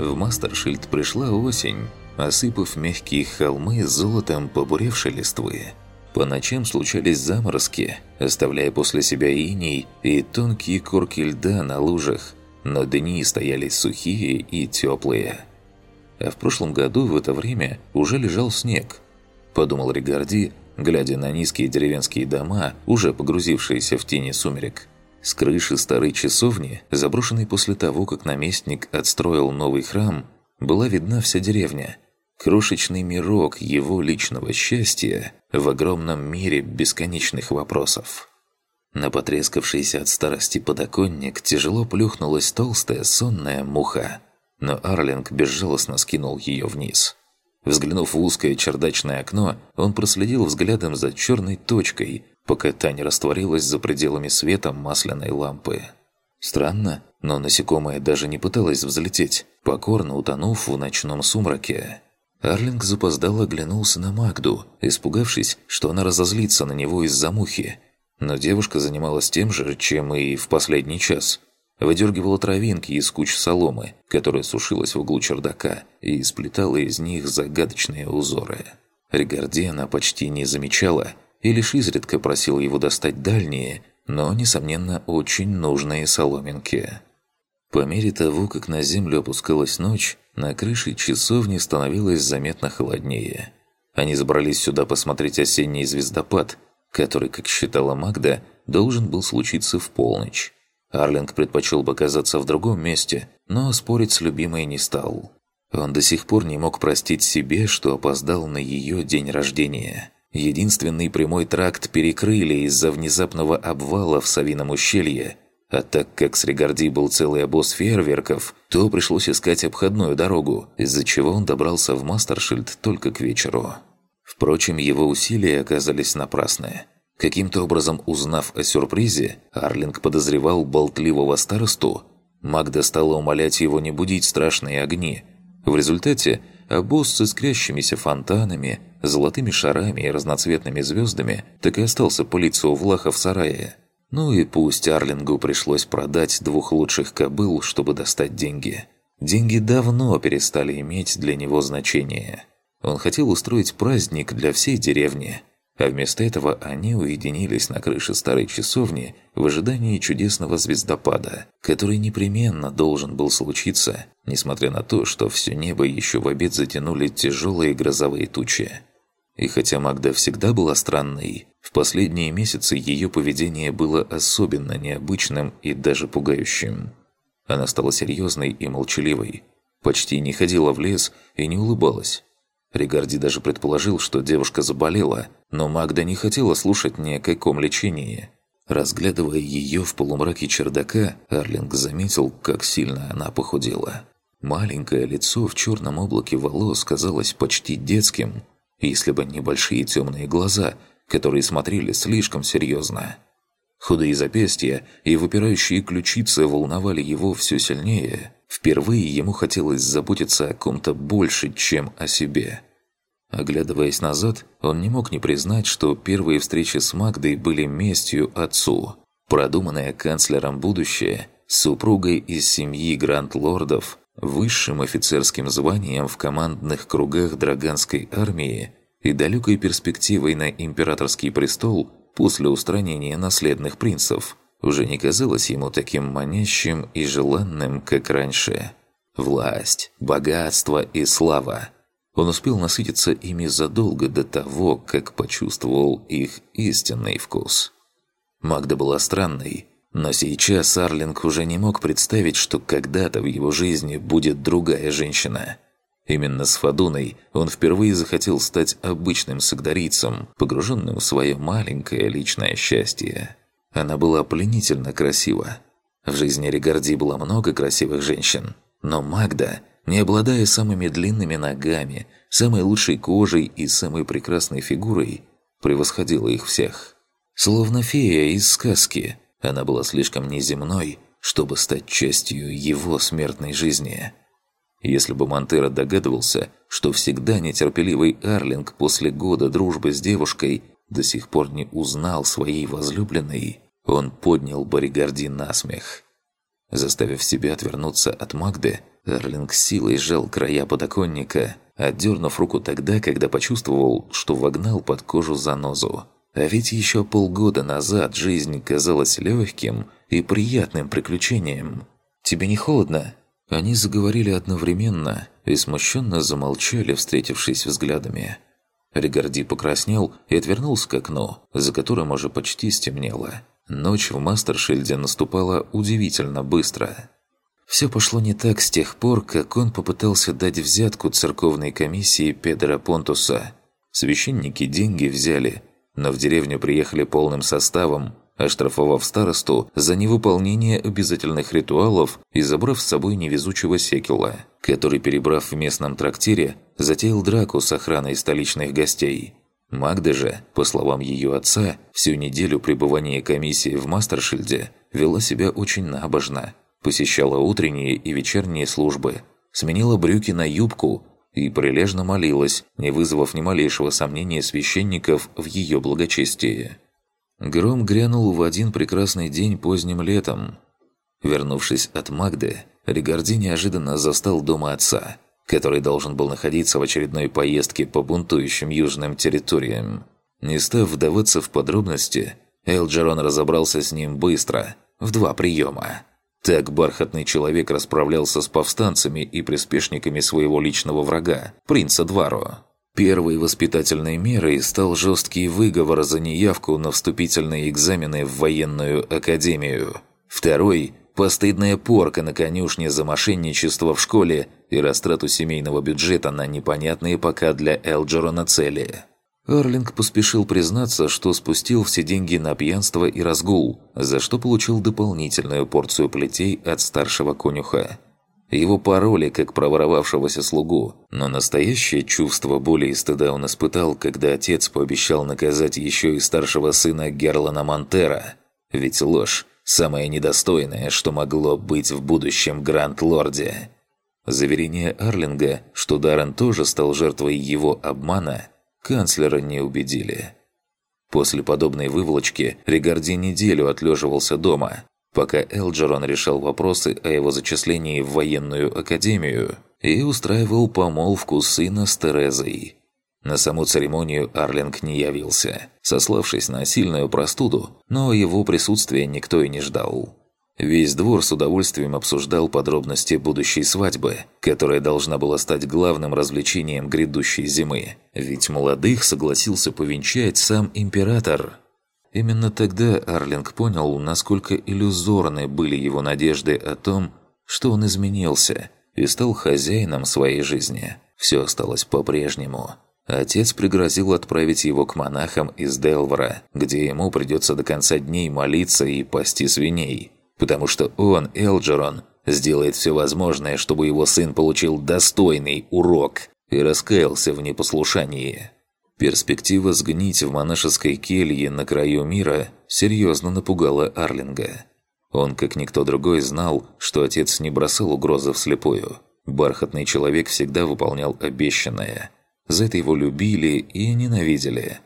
В Мастершильд пришла осень, осыпав мягкие холмы золотом побуревшей листвы. По ночам случались заморозки, оставляя после себя иней и тонкие корки льда на лужах, но дни стояли сухие и теплые. А в прошлом году в это время уже лежал снег, подумал Ригарди, глядя на низкие деревенские дома, уже погрузившиеся в тени сумерек. С крыши старой часовни, заброшенной после того, как наместник отстроил новый храм, была видна вся деревня. Крошечный мирок его личного счастья в огромном мире бесконечных вопросов. На потрескавшийся от старости подоконник тяжело плюхнулась толстая сонная муха, но Арлинг безжалостно скинул ее вниз. Взглянув в узкое чердачное окно, он проследил взглядом за черной точкой, пока та не растворилась за пределами света масляной лампы. Странно, но насекомое даже не пыталось взлететь, покорно утонув в ночном сумраке. Арлинг запоздало оглянулся на Магду, испугавшись, что она разозлится на него из-за мухи. Но девушка занималась тем же, чем и в последний час. Выдергивала травинки из куч соломы, которая сушилась в углу чердака, и сплетала из них загадочные узоры. Ригарди она почти не замечала, и лишь изредка просил его достать дальние, но, несомненно, очень нужные соломинки. По мере того, как на землю опускалась ночь, на крыше часовни становилось заметно холоднее. Они забрались сюда посмотреть осенний звездопад, который, как считала Магда, должен был случиться в полночь. Арлинг предпочел бы оказаться в другом месте, но спорить с любимой не стал. Он до сих пор не мог простить себе, что опоздал на ее день рождения. Единственный прямой тракт перекрыли из-за внезапного обвала в Савином ущелье, а так как с Регарди был целый обоз фейерверков, то пришлось искать обходную дорогу, из-за чего он добрался в Мастершильд только к вечеру. Впрочем, его усилия оказались напрасны. Каким-то образом узнав о сюрпризе, Арлинг подозревал болтливого старосту. Магда стала умолять его не будить страшные огни. В результате обоз с искрящимися фонтанами, золотыми шарами и разноцветными звездами так и остался пылиться у Влаха в сарае. Ну и пусть Арлингу пришлось продать двух лучших кобыл, чтобы достать деньги. Деньги давно перестали иметь для него значение. Он хотел устроить праздник для всей деревни, а вместо этого они уединились на крыше старой часовни в ожидании чудесного звездопада, который непременно должен был случиться, несмотря на то, что все небо еще в обед затянули тяжелые грозовые тучи. И хотя Магда всегда была странной, в последние месяцы ее поведение было особенно необычным и даже пугающим. Она стала серьезной и молчаливой, почти не ходила в лес и не улыбалась. Ригарди даже предположил, что девушка заболела, но Магда не хотела слушать ни о каком лечении. Разглядывая ее в полумраке чердака, Арлинг заметил, как сильно она похудела. Маленькое лицо в черном облаке волос казалось почти детским, если бы не большие темные глаза, которые смотрели слишком серьезно. Худые запястья и выпирающие ключицы волновали его все сильнее. Впервые ему хотелось заботиться о ком-то больше, чем о себе. Оглядываясь назад, он не мог не признать, что первые встречи с Магдой были местью отцу. Продуманное канцлером будущее, супругой из семьи гранд-лордов, высшим офицерским званием в командных кругах Драганской армии и далекой перспективой на императорский престол после устранения наследных принцев уже не казалось ему таким манящим и желанным, как раньше. Власть, богатство и слава. Он успел насытиться ими задолго до того, как почувствовал их истинный вкус. Магда была странной, но сейчас Арлинг уже не мог представить, что когда-то в его жизни будет другая женщина. Именно с Фадуной он впервые захотел стать обычным сагдарийцем, погруженным в свое маленькое личное счастье. Она была пленительно красива. В жизни Ригарди было много красивых женщин, но Магда, не обладая самыми длинными ногами, самой лучшей кожей и самой прекрасной фигурой, превосходила их всех. Словно фея из сказки – она была слишком неземной, чтобы стать частью его смертной жизни. Если бы Монтера догадывался, что всегда нетерпеливый Арлинг после года дружбы с девушкой до сих пор не узнал своей возлюбленной, он поднял Боригарди на смех. Заставив себя отвернуться от Магды, Арлинг силой сжал края подоконника, отдернув руку тогда, когда почувствовал, что вогнал под кожу занозу. А ведь еще полгода назад жизнь казалась легким и приятным приключением. «Тебе не холодно?» Они заговорили одновременно и смущенно замолчали, встретившись взглядами. Ригарди покраснел и отвернулся к окну, за которым уже почти стемнело. Ночь в Мастершильде наступала удивительно быстро. Все пошло не так с тех пор, как он попытался дать взятку церковной комиссии Педро Понтуса. Священники деньги взяли, но в деревню приехали полным составом, оштрафовав старосту за невыполнение обязательных ритуалов и забрав с собой невезучего секела, который, перебрав в местном трактире, затеял драку с охраной столичных гостей. Магда же, по словам ее отца, всю неделю пребывания комиссии в Мастершильде вела себя очень набожно, посещала утренние и вечерние службы, сменила брюки на юбку и прилежно молилась, не вызвав ни малейшего сомнения священников в ее благочестии. Гром грянул в один прекрасный день поздним летом. Вернувшись от Магды, Ригарди неожиданно застал дома отца – который должен был находиться в очередной поездке по бунтующим южным территориям. Не став вдаваться в подробности, Элджерон разобрался с ним быстро, в два приема. Так бархатный человек расправлялся с повстанцами и приспешниками своего личного врага, принца Дваро. Первой воспитательной мерой стал жесткий выговор за неявку на вступительные экзамены в военную академию. Второй Постыдная порка на конюшне за мошенничество в школе и растрату семейного бюджета на непонятные пока для Элджерона цели. Арлинг поспешил признаться, что спустил все деньги на пьянство и разгул, за что получил дополнительную порцию плетей от старшего конюха. Его пароли как проворовавшегося слугу, но настоящее чувство боли и стыда он испытал, когда отец пообещал наказать еще и старшего сына Герлана Монтера. Ведь ложь Самое недостойное, что могло быть в будущем Гранд-Лорде. Заверение Арлинга, что Даррен тоже стал жертвой его обмана, канцлера не убедили. После подобной выволочки Ригарди неделю отлеживался дома, пока Элджерон решал вопросы о его зачислении в военную академию и устраивал помолвку сына с Терезой. На саму церемонию Арлинг не явился, сославшись на сильную простуду, но его присутствия никто и не ждал. Весь двор с удовольствием обсуждал подробности будущей свадьбы, которая должна была стать главным развлечением грядущей зимы, ведь молодых согласился повенчать сам император. Именно тогда Арлинг понял, насколько иллюзорны были его надежды о том, что он изменился и стал хозяином своей жизни. Все осталось по-прежнему – Отец пригрозил отправить его к монахам из Делвара, где ему придется до конца дней молиться и пасти свиней. Потому что он, Элджерон, сделает все возможное, чтобы его сын получил достойный урок и раскаялся в непослушании. Перспектива сгнить в монашеской келье на краю мира серьезно напугала Арлинга. Он, как никто другой, знал, что отец не бросал угрозы вслепую. Бархатный человек всегда выполнял обещанное – за это его любили и ненавидели.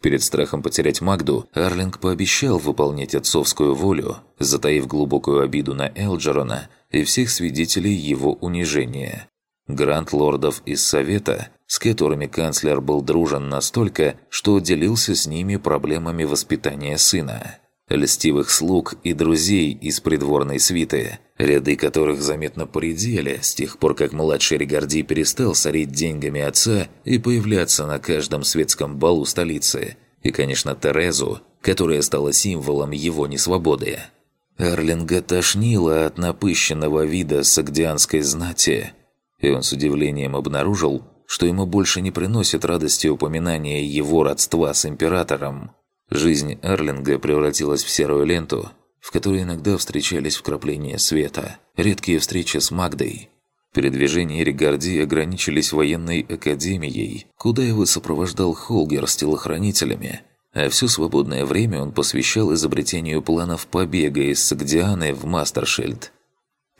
Перед страхом потерять Магду, Арлинг пообещал выполнять отцовскую волю, затаив глубокую обиду на Элджерона и всех свидетелей его унижения. Гранд-лордов из Совета, с которыми канцлер был дружен настолько, что делился с ними проблемами воспитания сына льстивых слуг и друзей из придворной свиты, ряды которых заметно поредели с тех пор, как младший Ригарди перестал сорить деньгами отца и появляться на каждом светском балу столицы, и, конечно, Терезу, которая стала символом его несвободы. Арлинга тошнило от напыщенного вида сагдианской знати, и он с удивлением обнаружил, что ему больше не приносит радости упоминания его родства с императором. Жизнь Арлинга превратилась в серую ленту, в которой иногда встречались вкрапления света, редкие встречи с Магдой. Передвижения Ригарди ограничились военной академией, куда его сопровождал Холгер с телохранителями, а все свободное время он посвящал изобретению планов побега из Сагдианы в Мастершильд.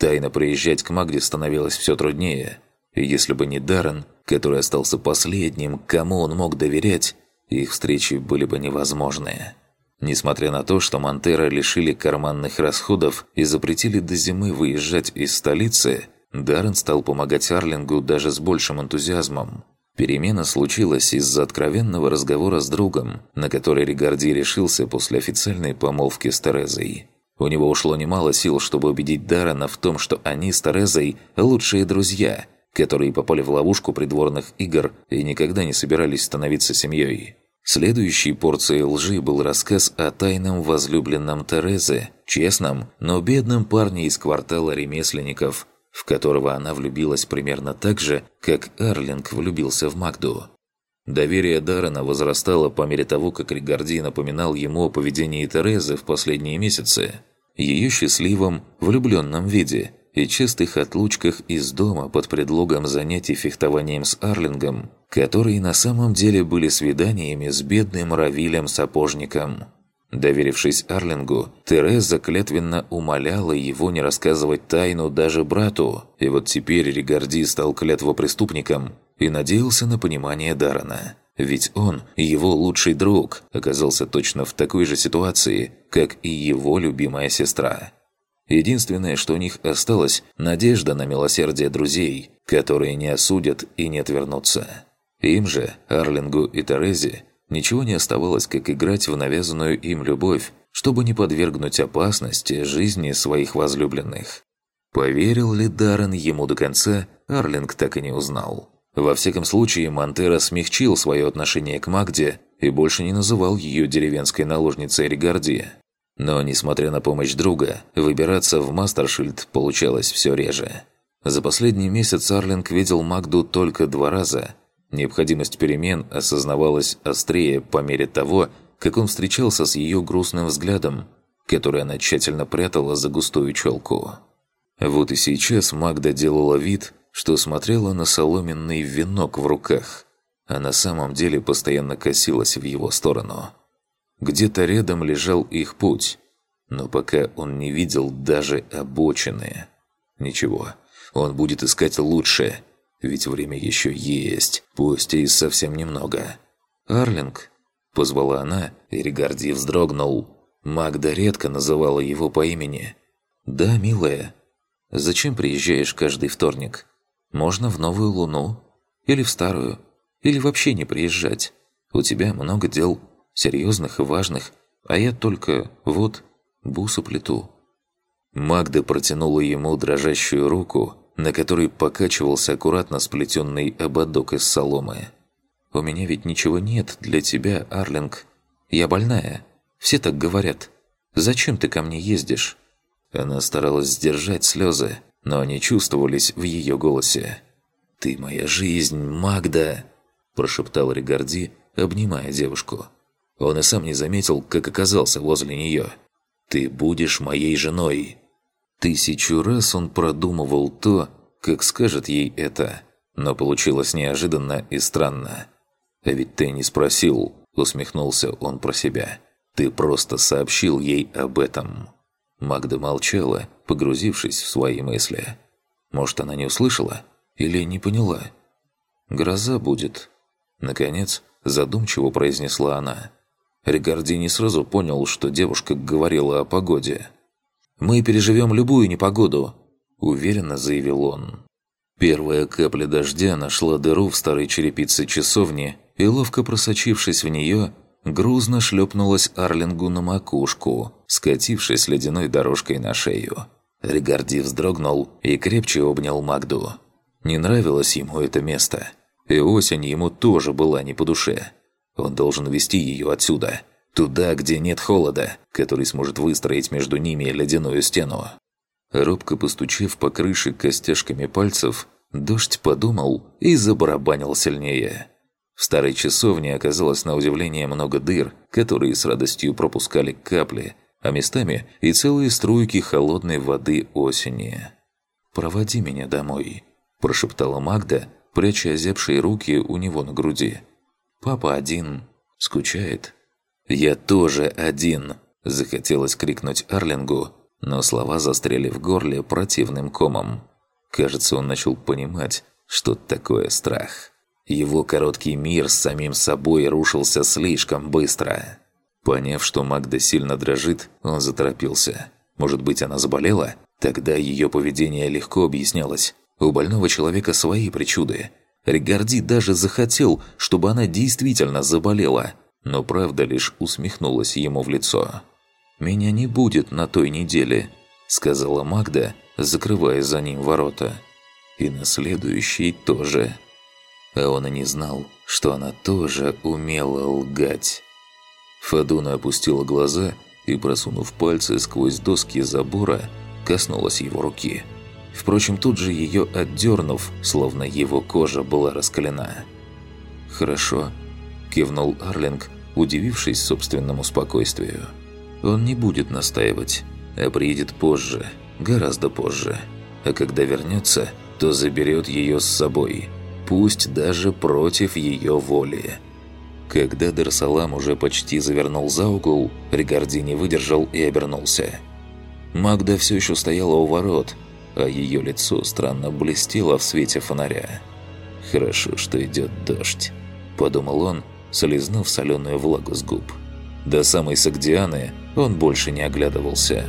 Тайно приезжать к Магде становилось все труднее, и если бы не Даррен, который остался последним, кому он мог доверять, их встречи были бы невозможны. Несмотря на то, что Монтера лишили карманных расходов и запретили до зимы выезжать из столицы, Даррен стал помогать Арлингу даже с большим энтузиазмом. Перемена случилась из-за откровенного разговора с другом, на который Ригарди решился после официальной помолвки с Терезой. У него ушло немало сил, чтобы убедить Даррена в том, что они с Терезой – лучшие друзья, которые попали в ловушку придворных игр и никогда не собирались становиться семьей. Следующей порцией лжи был рассказ о тайном возлюбленном Терезы, честном, но бедном парне из квартала ремесленников, в которого она влюбилась примерно так же, как Арлинг влюбился в Магду. Доверие Даррена возрастало по мере того, как Ригарди напоминал ему о поведении Терезы в последние месяцы. Ее счастливом, влюбленном виде и частых отлучках из дома под предлогом занятий фехтованием с Арлингом, которые на самом деле были свиданиями с бедным Равилем-сапожником. Доверившись Арлингу, Тереза клятвенно умоляла его не рассказывать тайну даже брату, и вот теперь Ригарди стал клятвопреступником и надеялся на понимание Дарана. Ведь он, его лучший друг, оказался точно в такой же ситуации, как и его любимая сестра. Единственное, что у них осталось – надежда на милосердие друзей, которые не осудят и не отвернутся. Им же, Арлингу и Терезе, Ничего не оставалось, как играть в навязанную им любовь, чтобы не подвергнуть опасности жизни своих возлюбленных. Поверил ли Даррен ему до конца, Арлинг так и не узнал. Во всяком случае, Монтера смягчил свое отношение к Магде и больше не называл ее деревенской наложницей Ригарди. Но, несмотря на помощь друга, выбираться в Мастершильд получалось все реже. За последний месяц Арлинг видел Магду только два раза, Необходимость перемен осознавалась острее по мере того, как он встречался с ее грустным взглядом, который она тщательно прятала за густую челку. Вот и сейчас Магда делала вид, что смотрела на соломенный венок в руках, а на самом деле постоянно косилась в его сторону. Где-то рядом лежал их путь, но пока он не видел даже обочины. Ничего, он будет искать лучшее – ведь время еще есть, пусть и совсем немного. «Арлинг?» – позвала она, и Ригарди вздрогнул. Магда редко называла его по имени. «Да, милая. Зачем приезжаешь каждый вторник? Можно в новую луну? Или в старую? Или вообще не приезжать? У тебя много дел, серьезных и важных, а я только, вот, бусу плету». Магда протянула ему дрожащую руку, на которой покачивался аккуратно сплетенный ободок из соломы. «У меня ведь ничего нет для тебя, Арлинг. Я больная. Все так говорят. Зачем ты ко мне ездишь?» Она старалась сдержать слезы, но они чувствовались в ее голосе. «Ты моя жизнь, Магда!» – прошептал Ригарди, обнимая девушку. Он и сам не заметил, как оказался возле нее. «Ты будешь моей женой!» Тысячу раз он продумывал то, как скажет ей это, но получилось неожиданно и странно. «А ведь ты не спросил», — усмехнулся он про себя. «Ты просто сообщил ей об этом». Магда молчала, погрузившись в свои мысли. Может, она не услышала или не поняла? «Гроза будет», — наконец задумчиво произнесла она. Ригарди не сразу понял, что девушка говорила о погоде. Мы переживем любую непогоду», – уверенно заявил он. Первая капля дождя нашла дыру в старой черепице часовни и, ловко просочившись в нее, грузно шлепнулась Арлингу на макушку, скатившись ледяной дорожкой на шею. Ригарди вздрогнул и крепче обнял Магду. Не нравилось ему это место. И осень ему тоже была не по душе. Он должен вести ее отсюда – Туда, где нет холода, который сможет выстроить между ними ледяную стену. Робко постучив по крыше костяшками пальцев, дождь подумал и забарабанил сильнее. В старой часовне оказалось на удивление много дыр, которые с радостью пропускали капли, а местами и целые струйки холодной воды осени. «Проводи меня домой», – прошептала Магда, пряча озябшие руки у него на груди. «Папа один. Скучает». «Я тоже один!» – захотелось крикнуть Арлингу, но слова застряли в горле противным комом. Кажется, он начал понимать, что такое страх. Его короткий мир с самим собой рушился слишком быстро. Поняв, что Магда сильно дрожит, он заторопился. Может быть, она заболела? Тогда ее поведение легко объяснялось. У больного человека свои причуды. Ригарди даже захотел, чтобы она действительно заболела, но правда лишь усмехнулась ему в лицо. «Меня не будет на той неделе», — сказала Магда, закрывая за ним ворота. «И на следующей тоже». А он и не знал, что она тоже умела лгать. Фадуна опустила глаза и, просунув пальцы сквозь доски забора, коснулась его руки. Впрочем, тут же ее отдернув, словно его кожа была раскалена. «Хорошо», – кивнул Арлинг, удивившись собственному спокойствию. «Он не будет настаивать, а приедет позже, гораздо позже. А когда вернется, то заберет ее с собой, пусть даже против ее воли». Когда Дарсалам уже почти завернул за угол, Ригарди не выдержал и обернулся. Магда все еще стояла у ворот, а ее лицо странно блестело в свете фонаря. «Хорошо, что идет дождь», – подумал он, слезнув соленую влагу с губ. До самой Сагдианы он больше не оглядывался.